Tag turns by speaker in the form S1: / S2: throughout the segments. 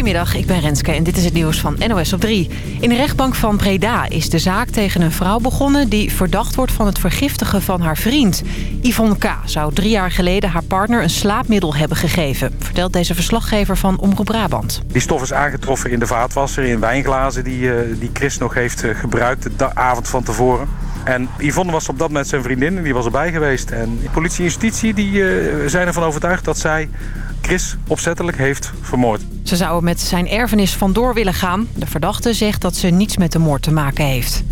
S1: Goedemiddag, ik ben Renske en dit is het nieuws van NOS op 3. In de rechtbank van Breda is de zaak tegen een vrouw begonnen... die verdacht wordt van het vergiftigen van haar vriend. Yvonne K. zou drie jaar geleden haar partner een slaapmiddel hebben gegeven... vertelt deze verslaggever van Omroep Brabant.
S2: Die stof is aangetroffen in de vaatwasser, in wijnglazen... die, uh, die Chris nog heeft uh, gebruikt de avond van tevoren. En Yvonne was op dat moment zijn vriendin en die was erbij geweest. En politie en justitie die, uh, zijn ervan overtuigd dat zij Chris opzettelijk heeft vermoord.
S1: Ze zouden met zijn erfenis vandoor willen gaan. De verdachte zegt dat ze niets met de moord te maken heeft.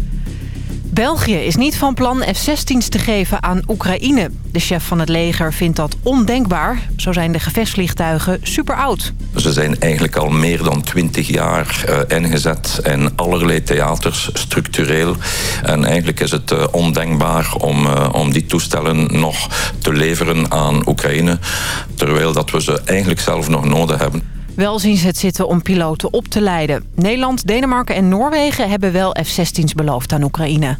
S1: België is niet van plan F-16's te geven aan Oekraïne. De chef van het leger vindt dat ondenkbaar. Zo zijn de gevechtsvliegtuigen super oud.
S3: Ze zijn eigenlijk al meer dan twintig jaar uh, ingezet in allerlei theaters, structureel. En eigenlijk is het uh, ondenkbaar om, uh, om die toestellen nog te leveren aan Oekraïne. Terwijl dat we ze eigenlijk zelf nog nodig hebben.
S1: Wel zien ze het zitten om piloten op te leiden. Nederland, Denemarken en Noorwegen hebben wel F-16's beloofd aan Oekraïne.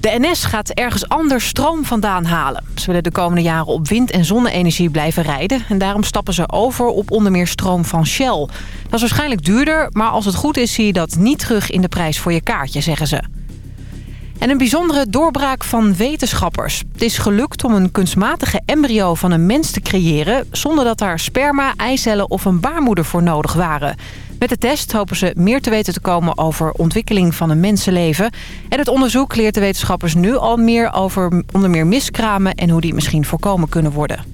S1: De NS gaat ergens anders stroom vandaan halen. Ze willen de komende jaren op wind- en zonne-energie blijven rijden. En daarom stappen ze over op onder meer stroom van Shell. Dat is waarschijnlijk duurder, maar als het goed is zie je dat niet terug in de prijs voor je kaartje, zeggen ze. En een bijzondere doorbraak van wetenschappers. Het is gelukt om een kunstmatige embryo van een mens te creëren... zonder dat daar sperma, eicellen of een baarmoeder voor nodig waren. Met de test hopen ze meer te weten te komen over ontwikkeling van een mensenleven. En het onderzoek leert de wetenschappers nu al meer over onder meer miskramen... en hoe die misschien voorkomen kunnen worden.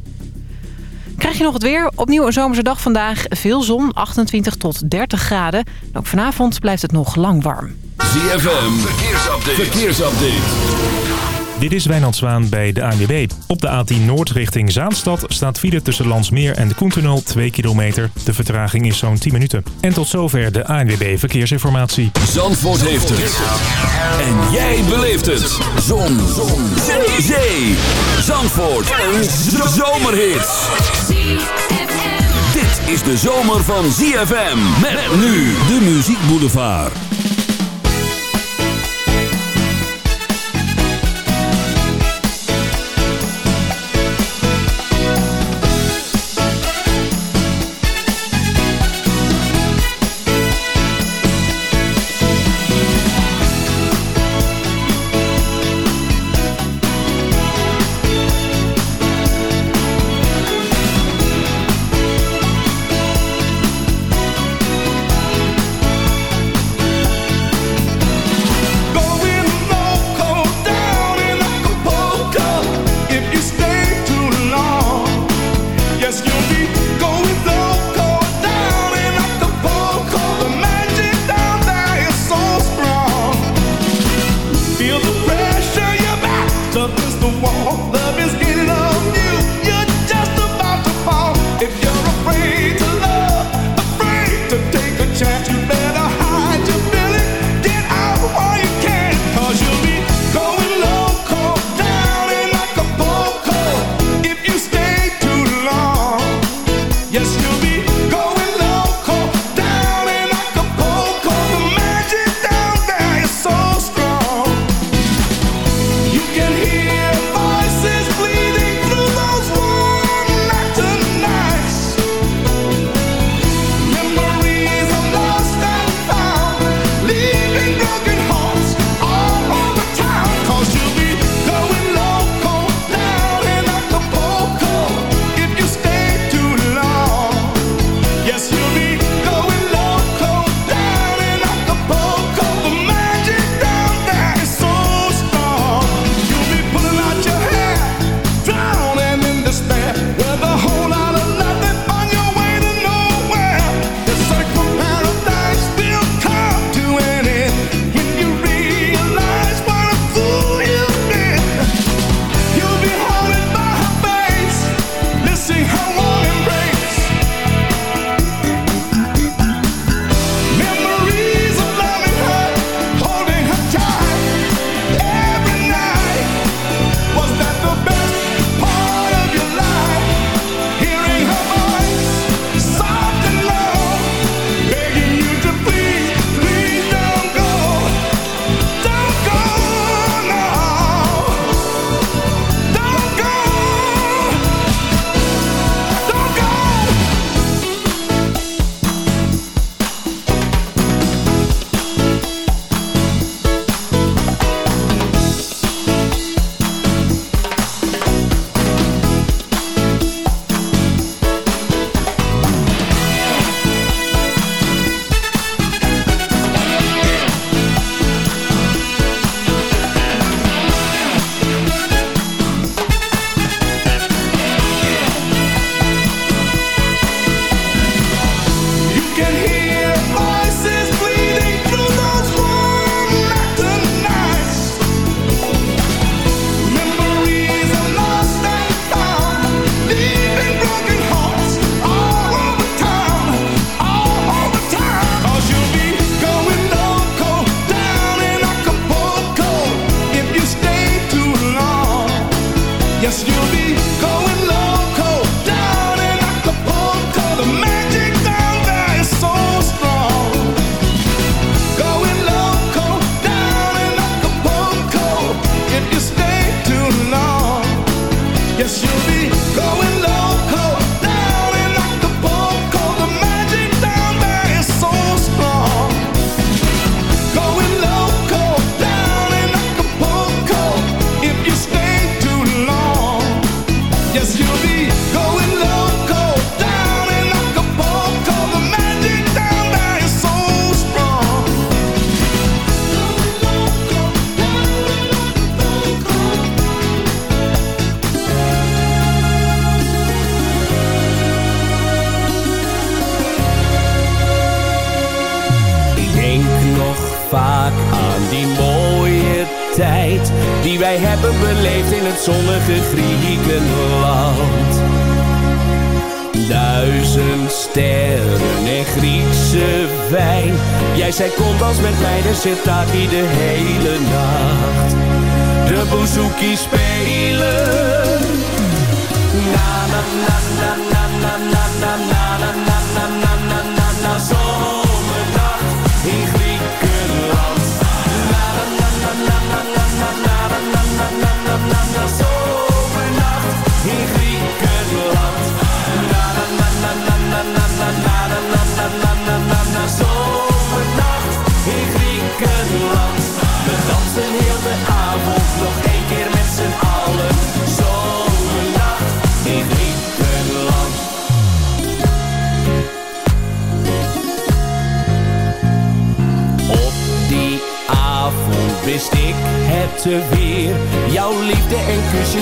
S1: Krijg je nog het weer? Opnieuw een zomerse dag vandaag. Veel zon, 28 tot 30 graden. En ook vanavond blijft het nog lang warm.
S4: ZFM, verkeersupdate. verkeersupdate.
S5: Dit is Wijnand Zwaan bij de ANWB. Op de A10 Noord richting Zaanstad staat file tussen Landsmeer en de Koentunnel 2 kilometer. De vertraging is zo'n 10 minuten. En tot zover de ANWB Verkeersinformatie.
S4: Zandvoort heeft het. En jij beleeft het. Zon. Zon. Zee. Zee. Zandvoort. Een zomerhit. Dit is de zomer van ZFM. Met nu de Muziek Boulevard.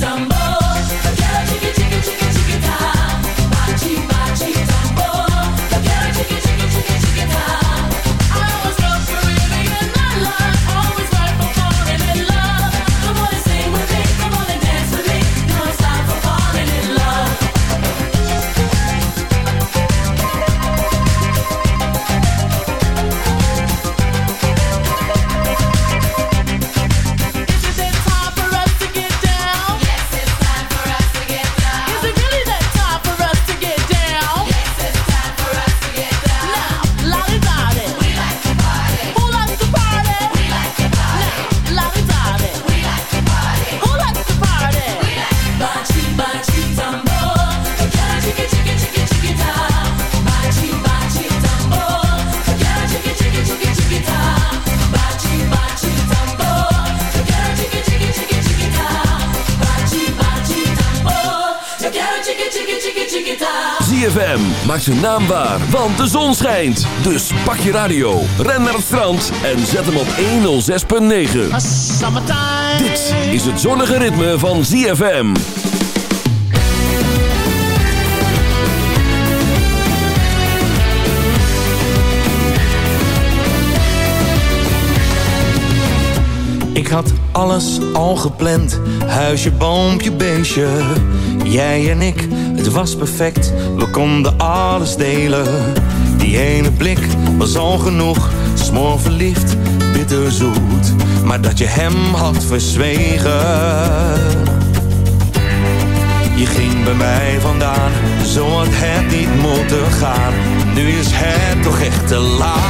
S6: Somebody. Zijn naam waar, want de zon schijnt. Dus pak je radio, ren naar het strand en zet hem op 106.9. Dit is het zonnige ritme van ZFM.
S7: Ik had alles al gepland. Huisje, boompje, beestje. Jij en ik, het was perfect. We konden alles delen. Die ene blik was al genoeg. Smoor verliefd, bitterzoet. Maar dat je hem had verzwegen. Je ging bij mij vandaan, zo had het niet moeten gaan. Nu is het toch echt te laat.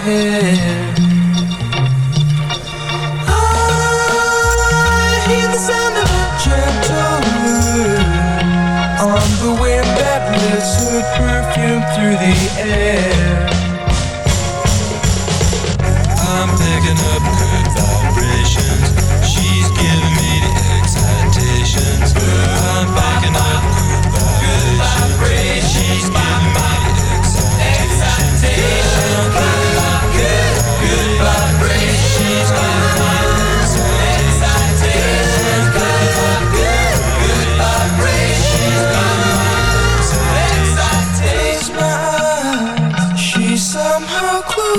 S4: head.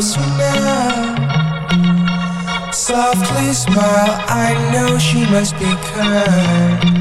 S4: kiss me
S8: now. Softly smile, I know she must be kind.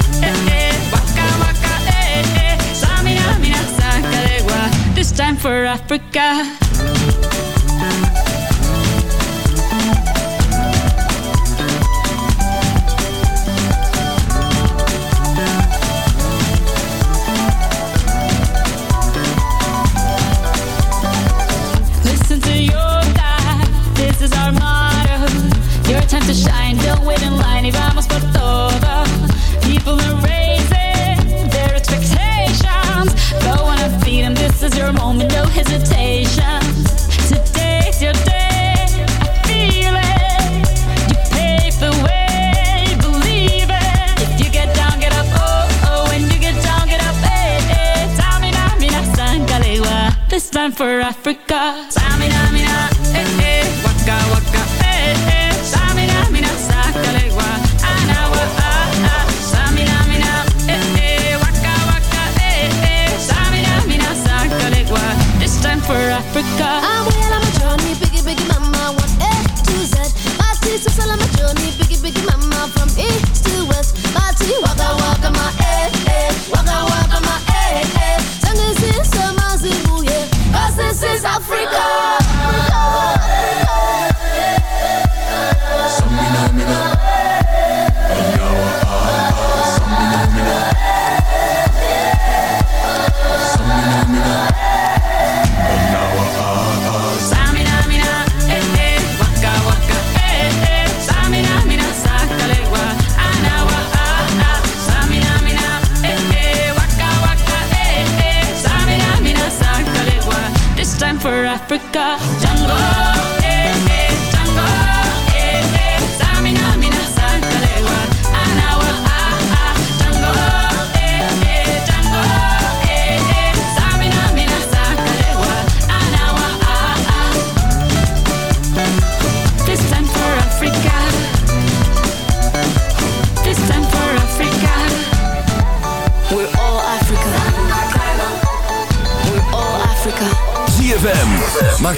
S9: It's time for Africa. Your time to shine, don't wait in line, vamos por todo. People around this is your moment, no hesitation. Today's your day, I feel it. You pave the way, believe it. If you get down, get up, oh, oh. When you get down, get up, eh, eh. Tamina, mina, sangalewa. This time for Africa. Africa.
S10: I'm well on my journey, biggie, biggie, mama, one A to Z. My are still on my journey, biggie, biggie, mama, from east to
S6: got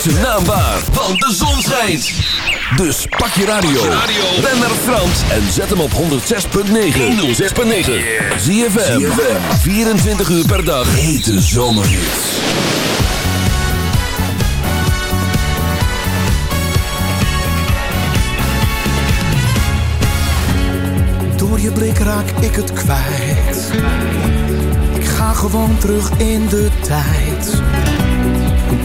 S6: zijn naam waar, want de zon schijnt. Dus pak je radio, ren naar Frans en zet hem op 106.9. 106.9. ZFM, 24 uur per dag. Hete zomerhits.
S11: Door je blik raak ik het kwijt. Ik ga gewoon terug in de tijd.